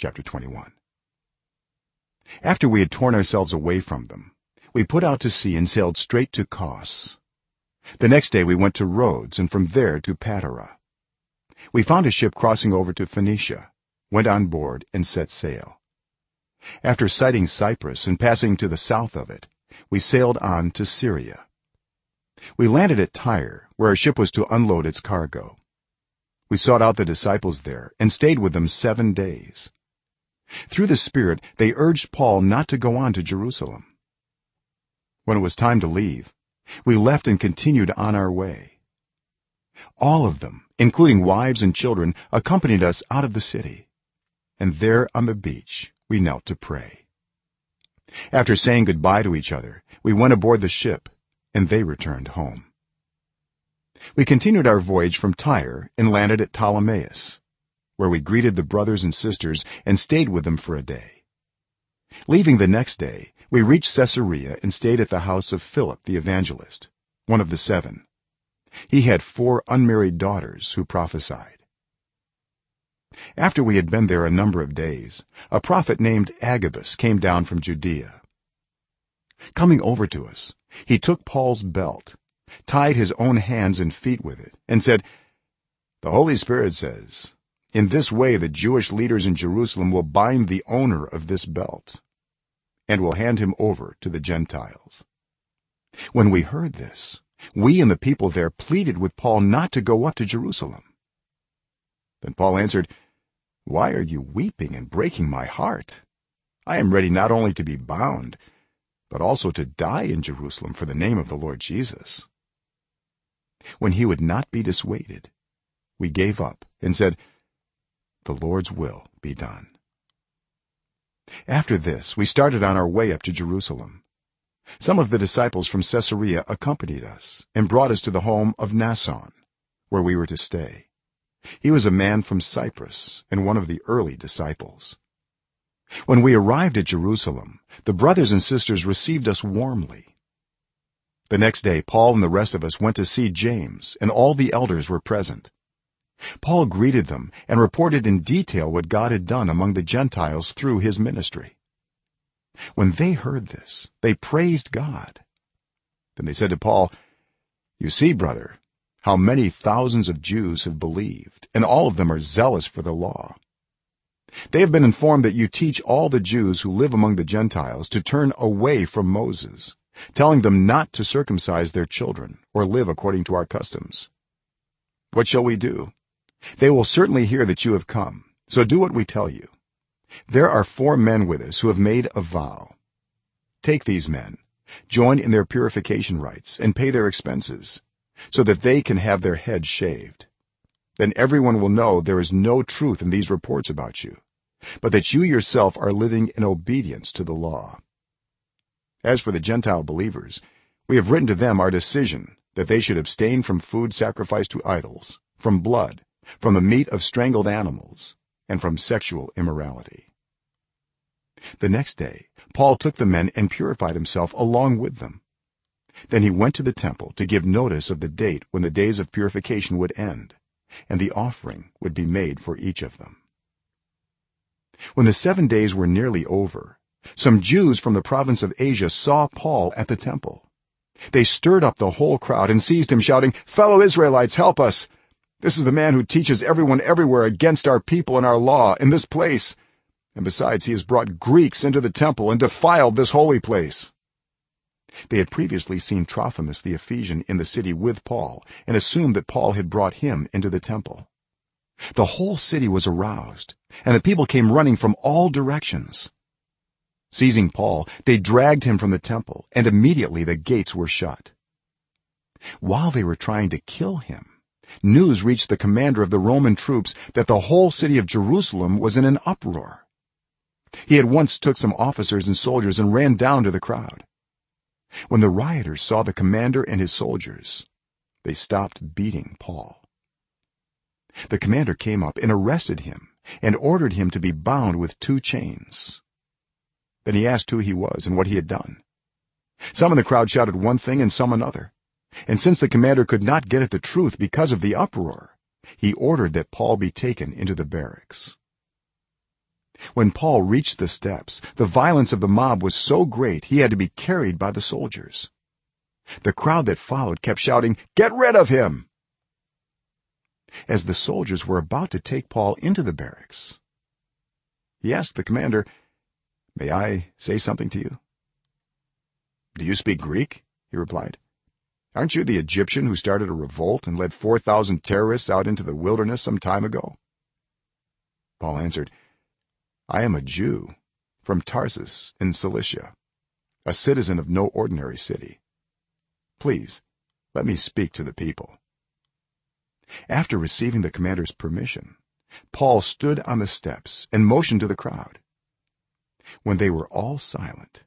chapter 21 after we had torn ourselves away from them we put out to sea and sailed straight to cos. The next day we went to rhodes and from there to patara we found a ship crossing over to phoenicia went on board and set sail. After sighting cyprus and passing to the south of it we sailed on to syria. We landed at tyre where a ship was to unload its cargo. We sought out the disciples there and stayed with them 7 days through the spirit they urged paul not to go on to jerusalem. When it was time to leave we left and continued on our way. All of them including wives and children accompanied us out of the city. And there on the beach we knelt to pray. After saying goodbye to each other we went aboard the ship and they returned home. We continued our voyage from tyre and landed at ptolemais where we greeted the brothers and sisters and stayed with them for a day. Leaving the next day we reached caesarea and stayed at the house of philip the evangelist one of the 7 he had four unmarried daughters who prophesied. After we had been there a number of days a prophet named agabus came down from judea. Coming over to us he took paul's belt tied his own hands and feet with it and said the holy spirit says in this way the jewish leaders in jerusalem will bind the owner of this belt and will hand him over to the gentiles. When we heard this we and the people there pleaded with paul not to go up to jerusalem. Then paul answered why are you weeping and breaking my heart? I am ready not only to be bound but also to die in jerusalem for the name of the lord jesus. When he would not be dissuaded we gave up and said the lord's will be done. After this we started on our way up to jerusalem. Some of the disciples from caesarea accompanied us and brought us to the home of Mnason where we were to stay. He was a man from cyprus and one of the early disciples. When we arrived at jerusalem the brothers and sisters received us warmly. The next day paul and the rest of us went to see james and all the elders were present paul greeted them and reported in detail what god had done among the gentiles through his ministry. When they heard this they praised god. Then they said to paul you see brother how many thousands of jews have believed and all of them are zealous for the law. They have been informed that you teach all the jews who live among the gentiles to turn away from moses telling them not to circumcise their children or live according to our customs. What shall we do they will certainly hear that you have come. So do what we tell you. There are four men with us who have made a vow. Take these men join in their purification rites and pay their expenses so that they can have their heads shaved. Then everyone will know there is no truth in these reports about you but that you yourself are living in obedience to the law. As for the gentile believers we have written to them our decision that they should abstain from food sacrificed to idols from blood from the meat of strangled animals and from sexual immorality. The next day paul took the men and purified himself along with them. Then he went to the temple to give notice of the date when the days of purification would end and the offering would be made for each of them. When the 7 days were nearly over some jews from the province of asia saw paul at the temple. They stirred up the whole crowd and seized him shouting fellow israelites help us this is the man who teaches everyone everywhere against our people and our law in this place. And besides he has brought greeks into the temple and defiled this holy place. They had previously seen trophimus the ephesian in the city with paul and assumed that paul had brought him into the temple. The whole city was aroused and the people came running from all directions. Seizing paul they dragged him from the temple and immediately the gates were shut. While they were trying to kill him news reached the commander of the roman troops that the whole city of jerusalem was in an uproar. He at once took some officers and soldiers and ran down to the crowd. When the rioters saw the commander and his soldiers they stopped beating paul. The commander came up and arrested him and ordered him to be bound with two chains. Then he asked who he was and what he had done. Some in the crowd shouted one thing and some another and since the commander could not get at the truth because of the uproar he ordered that paul be taken into the barracks. When paul reached the steps the violence of the mob was so great he had to be carried by the soldiers. The crowd that followed kept shouting get rid of him! As the soldiers were about to take paul into the barracks he asked the commander may i say something to you? Do you speak greek? he replied aren't you the egyptian who started a revolt and led 4000 terrorists out into the wilderness some time ago? Paul answered i am a jew from tarsus in cilicia a citizen of no ordinary city. Please let me speak to the people. After receiving the commander's permission paul stood on the steps and motioned to the crowd. When they were all silent